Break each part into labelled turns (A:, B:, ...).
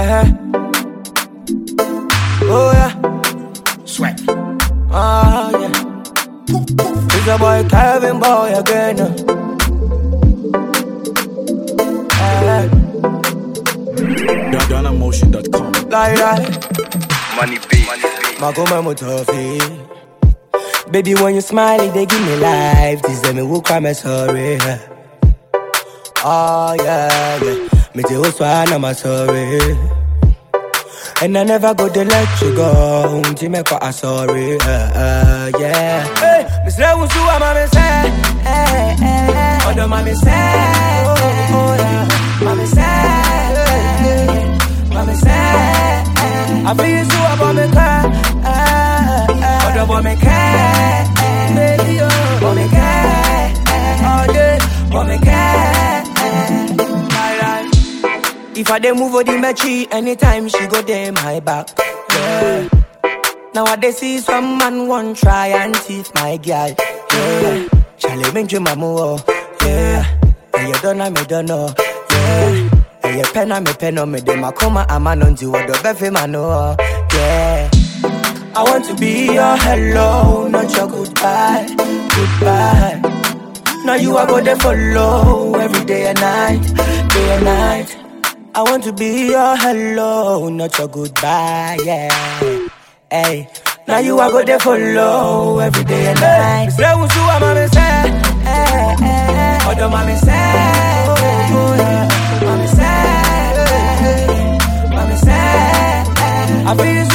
A: Uh-huh. Oh yeah.
B: Swag.
A: Oh yeah. It's a boy Kevin boy again. Uh,
C: GhanaMotion.com.
A: like that.
D: Money B.
A: Makoma Mutofi. Baby, when you smile, they give me life. This them who cry my sorry. Oh yeah, yeah. Me you I'm my sorry. And I never go to let you go. Jimmy, I'm sorry. Uh, uh, yeah. Hey, Miss Lewis, who am I say? Hey. Oh, mommy say. Oh, yeah. Mommy say. Mommy say. I feel me car. Oh, the boy me care. Baby, oh, me I dey move over the mechi, anytime she go there my back. Yeah. Now I see some man want try and teeth my girl. Yeah. Charlie me dream oh. Yeah. And you don't know me don't know. Yeah. And you pen on me pen on me dem a come a man on the man oh. Yeah. I want to be your hello, not your goodbye, goodbye. Now you are go there follow every day and night, day and night. I want to be your hello, not your goodbye, yeah. Hey, now you are go there follow every day and night. Say who's you, I'm a say, the mommy say, mommy say, mommy say, I feel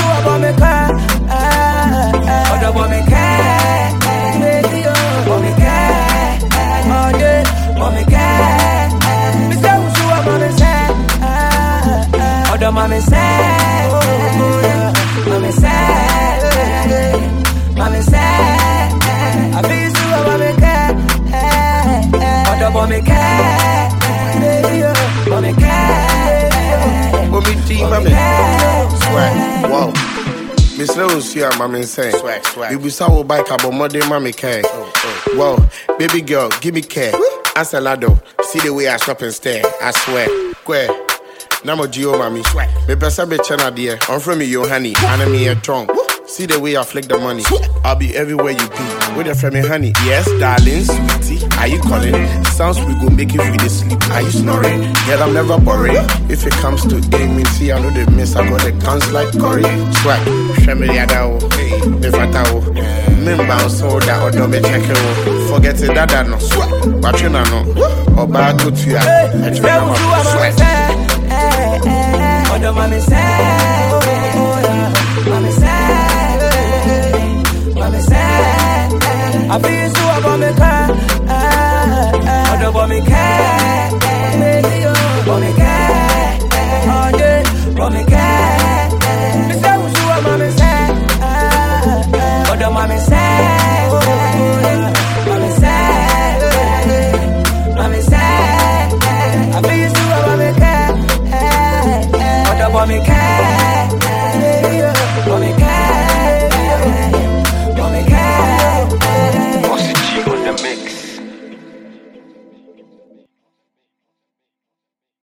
A: Other mommy say, oh, yeah. mommy say, mommy say, I feel so mommy care, other mommy care, baby, oh, mommy care,
B: Mommy T, mommy. Swag. Wow. Miss Rose here, mommy say.
D: Swag, swag.
B: You be so bike about mother, mommy care. Wow. Baby girl, give me care. Answer lado. See the way I shop and stare. I swear. Square. Namo Gio, mommy.
D: Swag.
B: Me pesa be chana dear. I'm from me, honey. And me a tongue. See the way I flick the money. I'll be everywhere you be. With a friend, honey. Yes, darling, sweetie. Are you calling? Sounds we go make you the sleep. Are you snoring? Girl, I'm never boring. If it comes to aiming, see, I know the miss. I got the guns like Corey. Swag. Shemi Yadao. Me fatao. Me bounce so that or don't be check it. Forget it, that no. Swag. But you know, no. Or bad to you.
A: Hey, say who's you, I'm a say, other mommy say, oh, yeah, mommy say, mommy say, I feel so about me car, other mommy care, baby, oh, mommy care, all day, mommy care. Me say want me care